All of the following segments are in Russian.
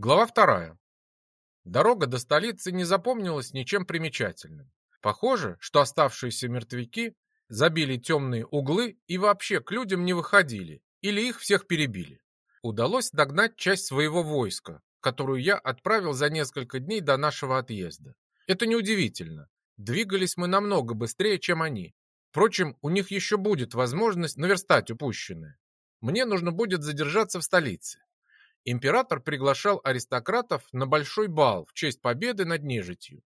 Глава вторая. Дорога до столицы не запомнилась ничем примечательным. Похоже, что оставшиеся мертвяки забили темные углы и вообще к людям не выходили, или их всех перебили. Удалось догнать часть своего войска, которую я отправил за несколько дней до нашего отъезда. Это неудивительно. Двигались мы намного быстрее, чем они. Впрочем, у них еще будет возможность наверстать упущенное. Мне нужно будет задержаться в столице. Император приглашал аристократов на большой бал в честь победы над нежитью.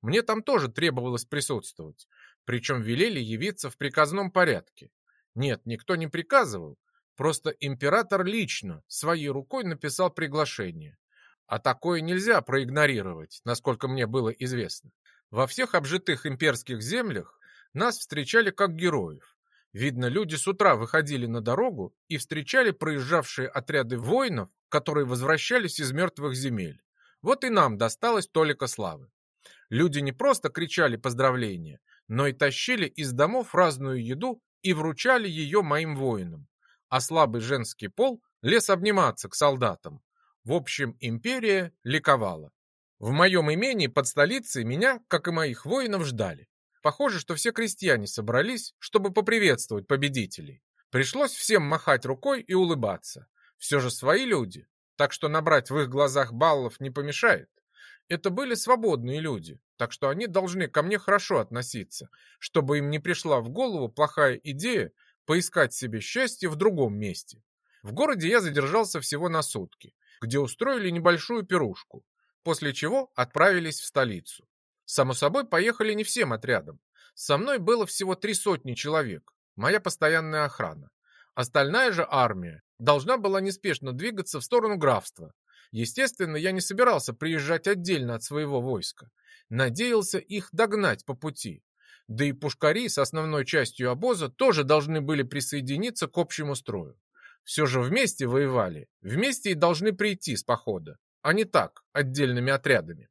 Мне там тоже требовалось присутствовать, причем велели явиться в приказном порядке. Нет, никто не приказывал, просто император лично своей рукой написал приглашение. А такое нельзя проигнорировать, насколько мне было известно. Во всех обжитых имперских землях нас встречали как героев. Видно, люди с утра выходили на дорогу и встречали проезжавшие отряды воинов, которые возвращались из мертвых земель. Вот и нам досталось толика славы. Люди не просто кричали поздравления, но и тащили из домов разную еду и вручали ее моим воинам. А слабый женский пол лез обниматься к солдатам. В общем, империя ликовала. В моем имении под столицей меня, как и моих воинов, ждали. Похоже, что все крестьяне собрались, чтобы поприветствовать победителей. Пришлось всем махать рукой и улыбаться. Все же свои люди, так что набрать в их глазах баллов не помешает. Это были свободные люди, так что они должны ко мне хорошо относиться, чтобы им не пришла в голову плохая идея поискать себе счастье в другом месте. В городе я задержался всего на сутки, где устроили небольшую пирушку, после чего отправились в столицу. Само собой, поехали не всем отрядом. Со мной было всего три сотни человек, моя постоянная охрана. Остальная же армия должна была неспешно двигаться в сторону графства, Естественно, я не собирался приезжать отдельно от своего войска. Надеялся их догнать по пути. Да и пушкари с основной частью обоза тоже должны были присоединиться к общему строю. Все же вместе воевали, вместе и должны прийти с похода, а не так, отдельными отрядами.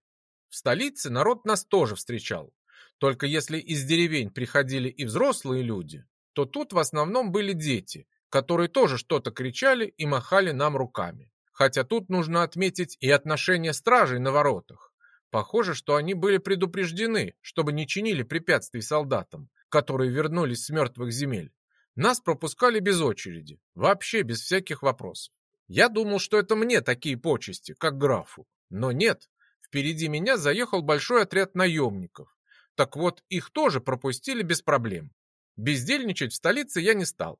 В столице народ нас тоже встречал. Только если из деревень приходили и взрослые люди, то тут в основном были дети, которые тоже что-то кричали и махали нам руками. Хотя тут нужно отметить и отношение стражей на воротах. Похоже, что они были предупреждены, чтобы не чинили препятствий солдатам, которые вернулись с мертвых земель. Нас пропускали без очереди, вообще без всяких вопросов. Я думал, что это мне такие почести, как графу. Но нет, впереди меня заехал большой отряд наемников. Так вот, их тоже пропустили без проблем. Бездельничать в столице я не стал.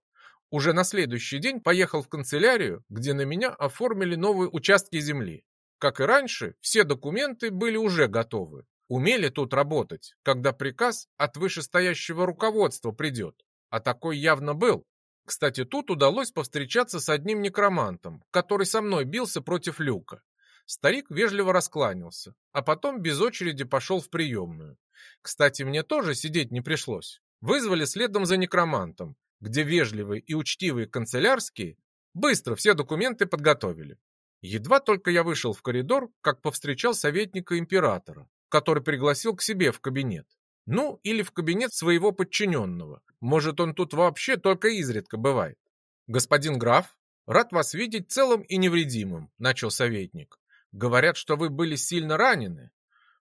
Уже на следующий день поехал в канцелярию, где на меня оформили новые участки земли. Как и раньше, все документы были уже готовы. Умели тут работать, когда приказ от вышестоящего руководства придет. А такой явно был. Кстати, тут удалось повстречаться с одним некромантом, который со мной бился против люка. Старик вежливо раскланялся, а потом без очереди пошел в приемную. Кстати, мне тоже сидеть не пришлось. Вызвали следом за некромантом, где вежливые и учтивые канцелярские быстро все документы подготовили. Едва только я вышел в коридор, как повстречал советника императора, который пригласил к себе в кабинет. Ну, или в кабинет своего подчиненного. Может, он тут вообще только изредка бывает. Господин граф, рад вас видеть целым и невредимым, начал советник. Говорят, что вы были сильно ранены.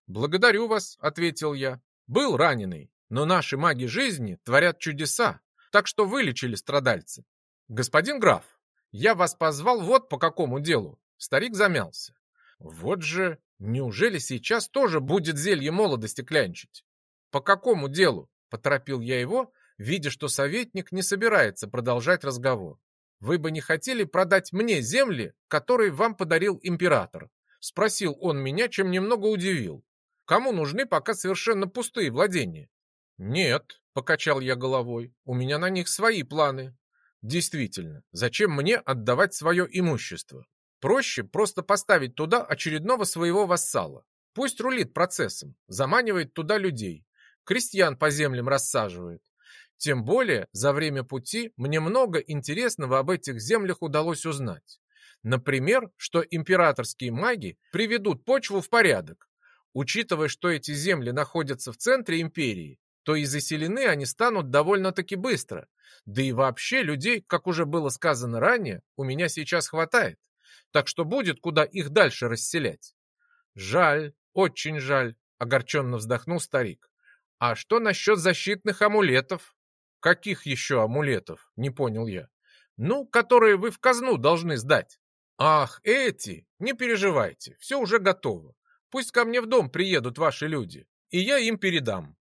Благодарю вас, ответил я. Был раненый, но наши маги жизни творят чудеса так что вылечили страдальцы. Господин граф, я вас позвал вот по какому делу. Старик замялся. Вот же, неужели сейчас тоже будет зелье молодости клянчить? По какому делу? Поторопил я его, видя, что советник не собирается продолжать разговор. Вы бы не хотели продать мне земли, которые вам подарил император? Спросил он меня, чем немного удивил. Кому нужны пока совершенно пустые владения? Нет, Покачал я головой. У меня на них свои планы. Действительно, зачем мне отдавать свое имущество? Проще просто поставить туда очередного своего вассала. Пусть рулит процессом, заманивает туда людей, крестьян по землям рассаживает. Тем более, за время пути мне много интересного об этих землях удалось узнать. Например, что императорские маги приведут почву в порядок. Учитывая, что эти земли находятся в центре империи, то и заселены они станут довольно-таки быстро. Да и вообще людей, как уже было сказано ранее, у меня сейчас хватает. так что будет куда их дальше расселять. Жаль, очень жаль, огорченно вздохнул старик. А что насчет защитных амулетов? Каких еще амулетов? Не понял я. Ну, которые вы в казну должны сдать. Ах, эти! Не переживайте, все уже готово. Пусть ко мне в дом приедут ваши люди, и я им передам.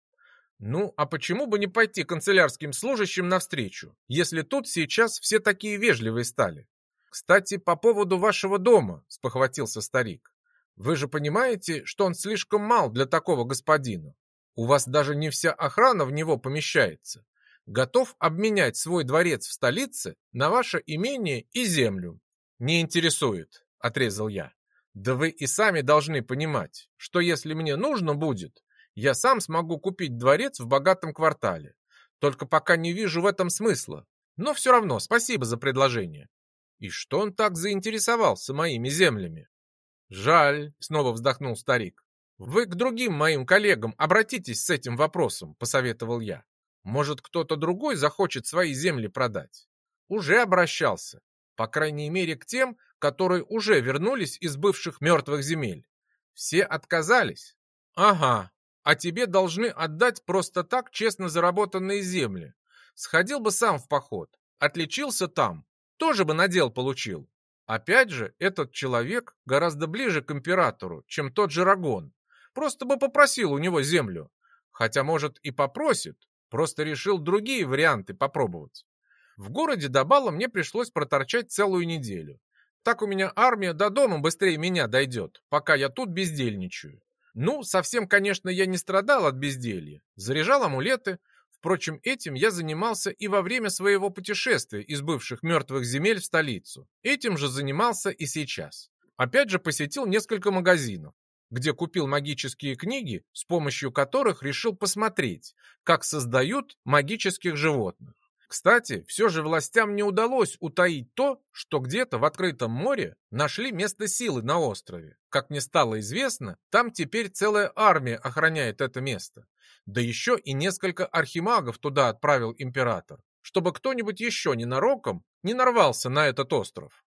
Ну, а почему бы не пойти канцелярским служащим навстречу, если тут сейчас все такие вежливые стали? Кстати, по поводу вашего дома, спохватился старик. Вы же понимаете, что он слишком мал для такого господина. У вас даже не вся охрана в него помещается. Готов обменять свой дворец в столице на ваше имение и землю. Не интересует, отрезал я. Да вы и сами должны понимать, что если мне нужно будет, я сам смогу купить дворец в богатом квартале. Только пока не вижу в этом смысла. Но все равно спасибо за предложение. И что он так заинтересовался моими землями? Жаль, снова вздохнул старик. Вы к другим моим коллегам обратитесь с этим вопросом, посоветовал я. Может, кто-то другой захочет свои земли продать? Уже обращался. По крайней мере, к тем, которые уже вернулись из бывших мертвых земель. Все отказались. Ага, а тебе должны отдать просто так честно заработанные земли. Сходил бы сам в поход, отличился там, тоже бы надел получил. Опять же, этот человек гораздо ближе к императору, чем тот же Рагон. Просто бы попросил у него землю. Хотя, может, и попросит, просто решил другие варианты попробовать. В городе до бала мне пришлось проторчать целую неделю. Так у меня армия до дома быстрее меня дойдет, пока я тут бездельничаю. Ну, совсем, конечно, я не страдал от безделья. Заряжал амулеты. Впрочем, этим я занимался и во время своего путешествия из бывших мертвых земель в столицу. Этим же занимался и сейчас. Опять же посетил несколько магазинов, где купил магические книги, с помощью которых решил посмотреть, как создают магических животных. Кстати, все же властям не удалось утаить то, что где-то в открытом море нашли место силы на острове. Как мне стало известно, там теперь целая армия охраняет это место. Да еще и несколько архимагов туда отправил император, чтобы кто-нибудь еще ненароком не нарвался на этот остров.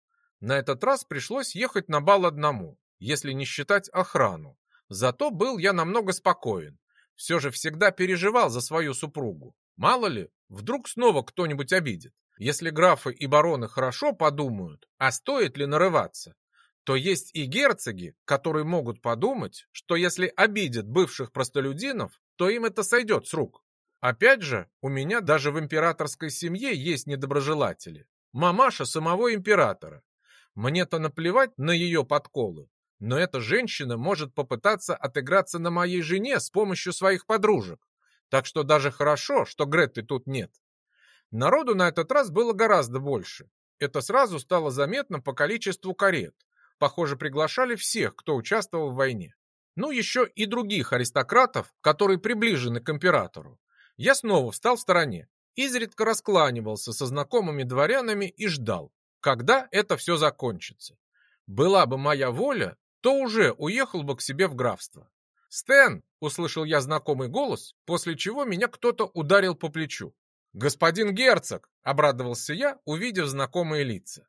На этот раз пришлось ехать на бал одному, если не считать охрану. Зато был я намного спокоен. Все же всегда переживал за свою супругу. Мало ли, вдруг снова кто-нибудь обидит. Если графы и бароны хорошо подумают, а стоит ли нарываться, то есть и герцоги, которые могут подумать, что если обидят бывших простолюдинов, то им это сойдет с рук. Опять же, у меня даже в императорской семье есть недоброжелатели. Мамаша самого императора. Мне-то наплевать на ее подколы, но эта женщина может попытаться отыграться на моей жене с помощью своих подружек. Так что даже хорошо, что Гретты тут нет. Народу на этот раз было гораздо больше. Это сразу стало заметно по количеству карет. Похоже, приглашали всех, кто участвовал в войне. Ну, еще и других аристократов, которые приближены к императору. Я снова встал в стороне, изредка раскланивался со знакомыми дворянами и ждал, когда это все закончится. Была бы моя воля, то уже уехал бы к себе в графство. «Стэн!» — услышал я знакомый голос, после чего меня кто-то ударил по плечу. «Господин герцог!» — обрадовался я, увидев знакомые лица.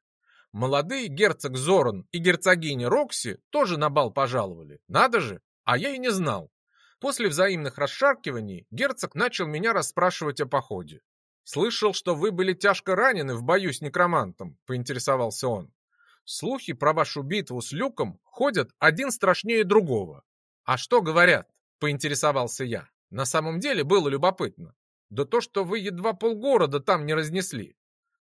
Молодые герцог Зоран и герцогиня Рокси тоже на бал пожаловали. Надо же, а я и не знал. После взаимных расшаркиваний герцог начал меня расспрашивать о походе. «Слышал, что вы были тяжко ранены в бою с некромантом», — поинтересовался он. «Слухи про вашу битву с Люком ходят один страшнее другого. «А что говорят?» — поинтересовался я. На самом деле было любопытно. Да то, что вы едва полгорода там не разнесли.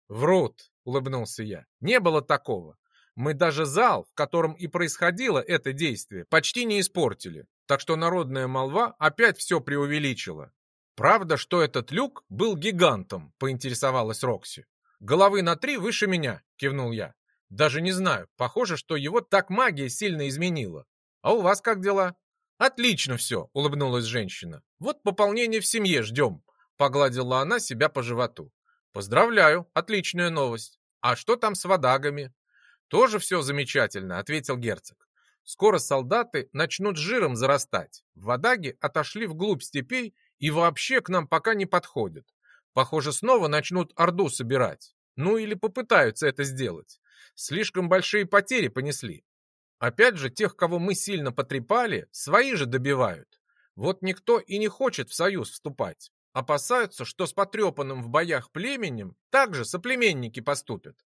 Врут, улыбнулся я. Не было такого. Мы даже зал, в котором и происходило это действие, почти не испортили. Так что народная молва опять все преувеличила. Правда, что этот люк был гигантом, поинтересовалась Рокси. Головы на три выше меня, кивнул я. Даже не знаю, похоже, что его так магия сильно изменила. А у вас как дела? «Отлично все», — улыбнулась женщина. «Вот пополнение в семье ждем», — погладила она себя по животу. «Поздравляю, отличная новость. А что там с водагами?» «Тоже все замечательно», — ответил герцог. «Скоро солдаты начнут жиром зарастать. Водаги отошли вглубь степей и вообще к нам пока не подходят. Похоже, снова начнут орду собирать. Ну или попытаются это сделать. Слишком большие потери понесли. Опять же, тех, кого мы сильно потрепали, свои же добивают. Вот никто и не хочет в союз вступать. Опасаются, что с потрепанным в боях племенем также соплеменники поступят.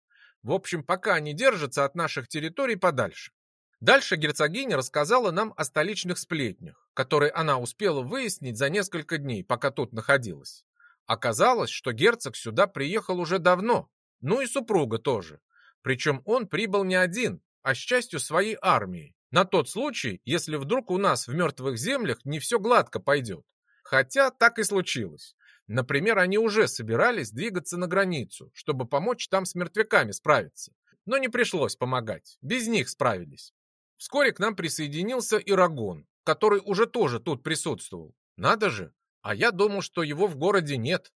В общем, пока они держатся от наших территорий подальше. Дальше герцогиня рассказала нам о столичных сплетнях, которые она успела выяснить за несколько дней, пока тут находилась. Оказалось, что герцог сюда приехал уже давно, ну и супруга тоже. Причем он прибыл не один, а с частью своей армии, на тот случай, если вдруг у нас в мертвых землях не все гладко пойдет. Хотя так и случилось. Например, они уже собирались двигаться на границу, чтобы помочь там с мертвяками справиться. Но не пришлось помогать, без них справились. Вскоре к нам присоединился Ирагон, который уже тоже тут присутствовал. Надо же, а я думал, что его в городе нет.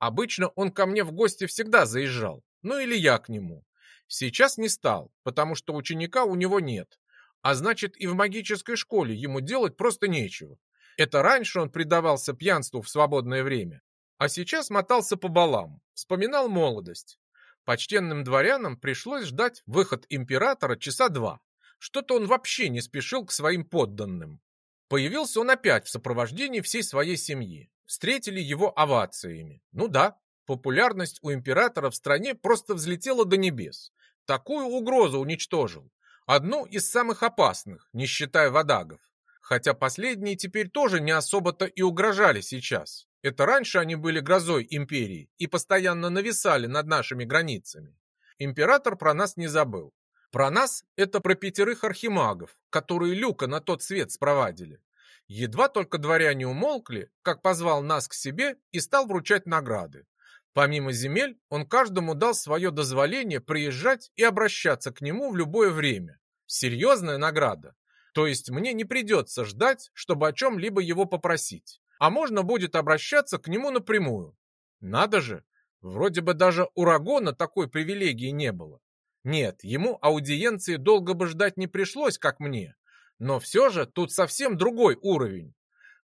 Обычно он ко мне в гости всегда заезжал, ну или я к нему. Сейчас не стал, потому что ученика у него нет. А значит, и в магической школе ему делать просто нечего. Это раньше он предавался пьянству в свободное время, а сейчас мотался по балам, вспоминал молодость. Почтенным дворянам пришлось ждать выход императора часа два. Что-то он вообще не спешил к своим подданным. Появился он опять в сопровождении всей своей семьи. Встретили его овациями. Ну да, популярность у императора в стране просто взлетела до небес. Такую угрозу уничтожил. Одну из самых опасных, не считая водагов. Хотя последние теперь тоже не особо-то и угрожали сейчас. Это раньше они были грозой империи и постоянно нависали над нашими границами. Император про нас не забыл. Про нас это про пятерых архимагов, которые Люка на тот свет спровадили. Едва только дворяне умолкли, как позвал нас к себе и стал вручать награды. Помимо земель, он каждому дал свое дозволение приезжать и обращаться к нему в любое время. Серьезная награда. То есть мне не придется ждать, чтобы о чем-либо его попросить. А можно будет обращаться к нему напрямую. Надо же, вроде бы даже у Рагона такой привилегии не было. Нет, ему аудиенции долго бы ждать не пришлось, как мне. Но все же тут совсем другой уровень.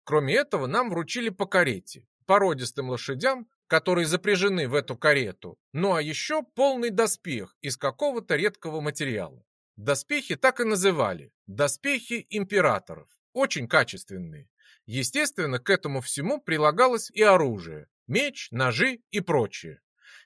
Кроме этого, нам вручили по карете, породистым лошадям, которые запряжены в эту карету, ну а еще полный доспех из какого-то редкого материала. Доспехи так и называли – доспехи императоров, очень качественные. Естественно, к этому всему прилагалось и оружие – меч, ножи и прочее.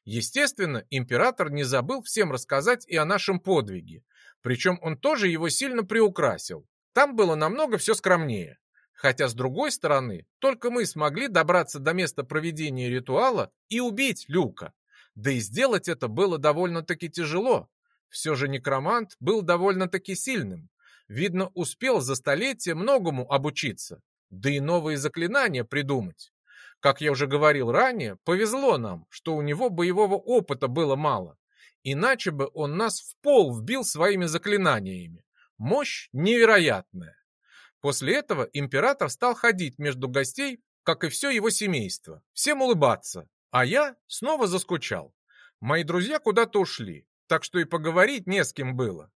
Естественно, император не забыл всем рассказать и о нашем подвиге. Причем он тоже его сильно приукрасил. Там было намного все скромнее. Хотя, с другой стороны, только мы смогли добраться до места проведения ритуала и убить Люка. Да и сделать это было довольно-таки тяжело. Все же некромант был довольно-таки сильным. Видно, успел за столетие многому обучиться. Да и новые заклинания придумать. Как я уже говорил ранее, повезло нам, что у него боевого опыта было мало. Иначе бы он нас в пол вбил своими заклинаниями. Мощь невероятная. После этого император стал ходить между гостей, как и все его семейство, всем улыбаться, а я снова заскучал. Мои друзья куда-то ушли, так что и поговорить не с кем было.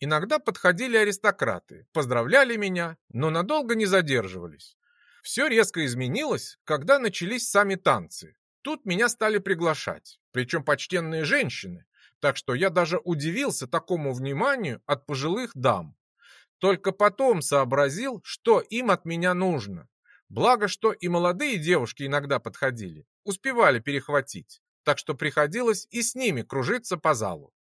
Иногда подходили аристократы, поздравляли меня, но надолго не задерживались. Все резко изменилось, когда начались сами танцы. Тут меня стали приглашать, причем почтенные женщины, так что я даже удивился такому вниманию от пожилых дам. Только потом сообразил, что им от меня нужно. Благо, что и молодые девушки иногда подходили, успевали перехватить, так что приходилось и с ними кружиться по залу.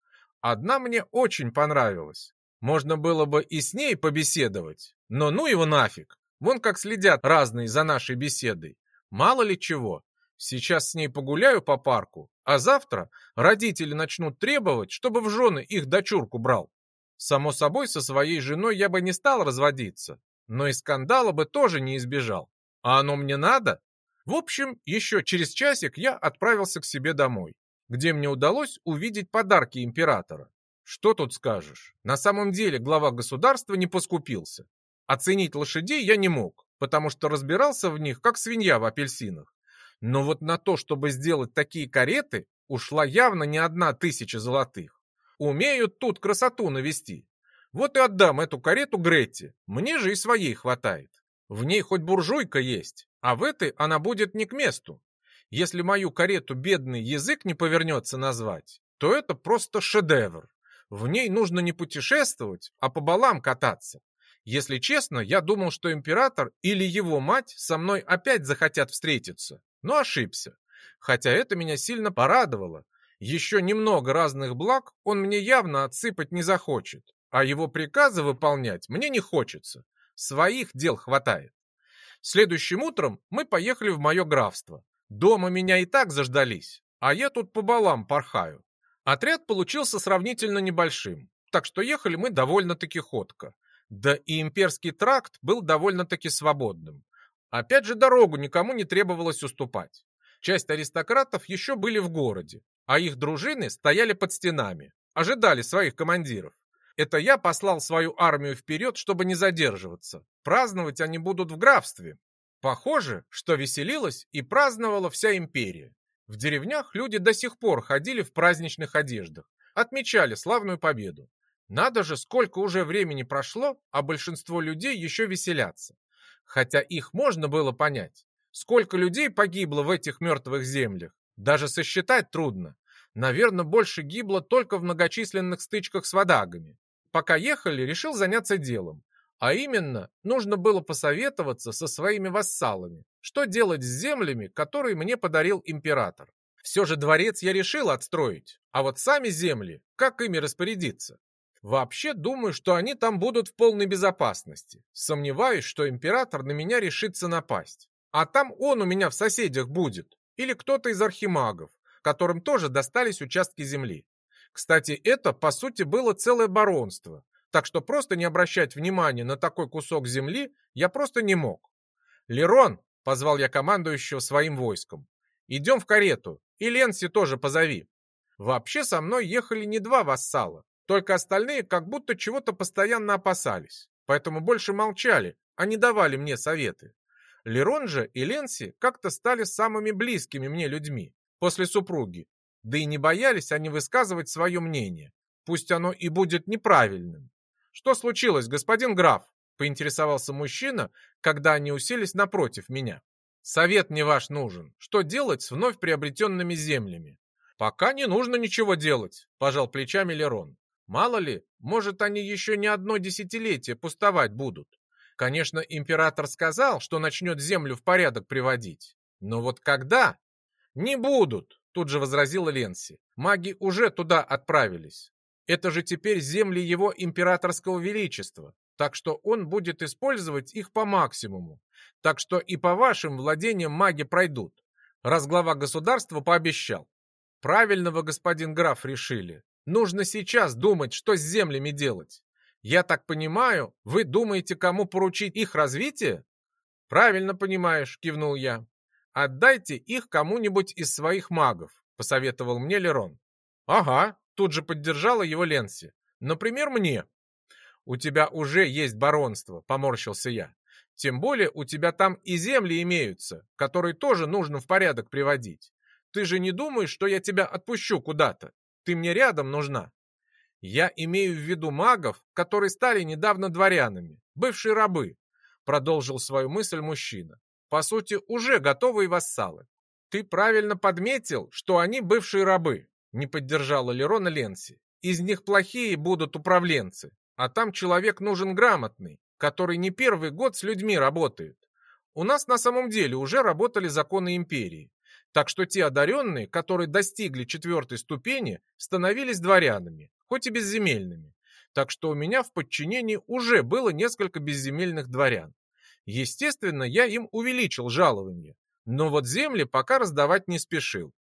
Одна мне очень понравилась. Можно было бы и с ней побеседовать, но ну его нафиг. Вон как следят разные за нашей беседой. Мало ли чего. Сейчас с ней погуляю по парку, а завтра родители начнут требовать, чтобы в жены их дочурку брал. Само собой, со своей женой я бы не стал разводиться, но и скандала бы тоже не избежал. А оно мне надо? В общем, еще через часик я отправился к себе домой, где мне удалось увидеть подарки императора. Что тут скажешь? На самом деле глава государства не поскупился. Оценить лошадей я не мог, потому что разбирался в них, как свинья в апельсинах. Но вот на то, чтобы сделать такие кареты, ушла явно не одна тысяча золотых. Умеют тут красоту навести. Вот и отдам эту карету Гретте, мне же и своей хватает. В ней хоть буржуйка есть, а в этой она будет не к месту. Если мою карету бедный язык не повернется назвать, то это просто шедевр. В ней нужно не путешествовать, а по балам кататься. Если честно, я думал, что император или его мать со мной опять захотят встретиться, но ошибся. Хотя это меня сильно порадовало. Еще немного разных благ он мне явно отсыпать не захочет, а его приказы выполнять мне не хочется. Своих дел хватает. Следующим утром мы поехали в мое графство. Дома меня и так заждались, а я тут по балам порхаю. Отряд получился сравнительно небольшим, так что ехали мы довольно-таки ходко. Да и имперский тракт был довольно-таки свободным. Опять же, дорогу никому не требовалось уступать. Часть аристократов еще были в городе, а их дружины стояли под стенами, ожидали своих командиров. Это я послал свою армию вперед, чтобы не задерживаться. Праздновать они будут в графстве. Похоже, что веселилась и праздновала вся империя. В деревнях люди до сих пор ходили в праздничных одеждах, отмечали славную победу. Надо же, сколько уже времени прошло, а большинство людей еще веселятся. Хотя их можно было понять. Сколько людей погибло в этих мертвых землях, даже сосчитать трудно. Наверное, больше гибло только в многочисленных стычках с водагами. Пока ехали, решил заняться делом. А именно, нужно было посоветоваться со своими вассалами, что делать с землями, которые мне подарил император. Все же дворец я решил отстроить, а вот сами земли, как ими распорядиться? Вообще думаю, что они там будут в полной безопасности. Сомневаюсь, что император на меня решится напасть. А там он у меня в соседях будет. Или кто-то из архимагов, которым тоже достались участки земли. Кстати, это, по сути, было целое баронство. Так что просто не обращать внимания на такой кусок земли я просто не мог. «Лерон!» — позвал я командующего своим войском. «Идем в карету, и Ленси тоже позови». Вообще со мной ехали не два вассала, только остальные как будто чего-то постоянно опасались, поэтому больше молчали, а не давали мне советы. Лерон и Ленси как-то стали самыми близкими мне людьми после супруги, да и не боялись они высказывать свое мнение, пусть оно и будет неправильным. «Что случилось, господин граф?» — поинтересовался мужчина, когда они уселись напротив меня. «Совет не ваш нужен. Что делать с вновь приобретенными землями?» «Пока не нужно ничего делать», — пожал плечами Лерон. «Мало ли, может, они еще не одно десятилетие пустовать будут. Конечно, император сказал, что начнет землю в порядок приводить. Но вот когда? Не будут, тут же возразила Ленси. Маги уже туда отправились. Это же теперь земли его императорского величества, так что он будет использовать их по максимуму. Так что и по вашим владениям маги пройдут, раз глава государства пообещал. Правильно вы, господин граф, решили. Нужно сейчас думать, что с землями делать. Я так понимаю, вы думаете, кому поручить их развитие? Правильно понимаешь, кивнул я. Отдайте их кому-нибудь из своих магов, посоветовал мне Лерон. Ага, тут же поддержала его Ленси. Например, мне. У тебя уже есть баронство, поморщился я. Тем более у тебя там и земли имеются, которые тоже нужно в порядок приводить. Ты же не думаешь, что я тебя отпущу куда-то? Ты мне рядом нужна. Я имею в виду магов, которые стали недавно дворянами, бывшие рабы, продолжил свою мысль мужчина. По сути, уже готовые вассалы. Ты правильно подметил, что они бывшие рабы, не поддержала Лерона Ленси. Из них плохие будут управленцы, а там человек нужен грамотный, который не первый год с людьми работает. У нас на самом деле уже работали законы империи. Так что те одаренные, которые достигли четвертой ступени, становились дворянами, хоть и безземельными. Так что у меня в подчинении уже было несколько безземельных дворян. Естественно, я им увеличил жалование, но вот земли пока раздавать не спешил.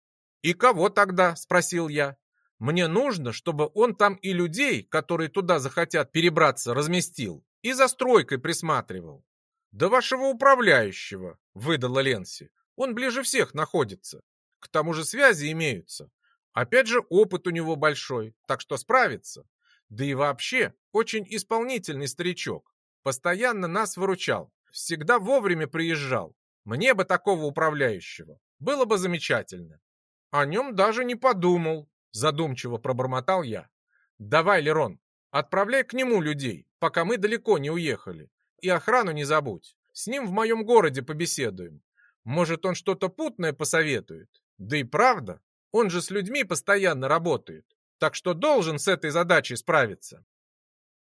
«И кого тогда?» – спросил я. «Мне нужно, чтобы он там и людей, которые туда захотят перебраться, разместил, и за стройкой присматривал». «Да вашего управляющего», – выдала Ленси. «Он ближе всех находится. К тому же связи имеются. Опять же, опыт у него большой, так что справится. Да и вообще, очень исполнительный старичок. Постоянно нас выручал, всегда вовремя приезжал. Мне бы такого управляющего. Было бы замечательно. О нем даже не подумал, задумчиво пробормотал я. Давай, Лерон, отправляй к нему людей, пока мы далеко не уехали. И охрану не забудь. С ним в моем городе побеседуем. Может, он что-то путное посоветует. Да и правда, он же с людьми постоянно работает. так что должен с этой задачей справиться.